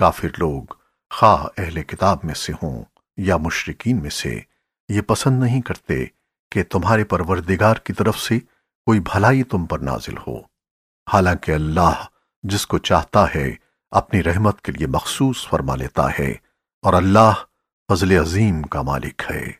کافر لوگ خواہ اہل کتاب میں سے ہوں یا مشرقین میں سے، یہ پسند نہیں کرتے کہ تمہارے پروردگار کی طرف سے کوئی بھلائی تم پر نازل ہو۔ حالانکہ اللہ جس کو چاہتا ہے اپنی رحمت کے لیے مخصوص فرما لیتا ہے اور اللہ فضل عظیم کا مالک ہے۔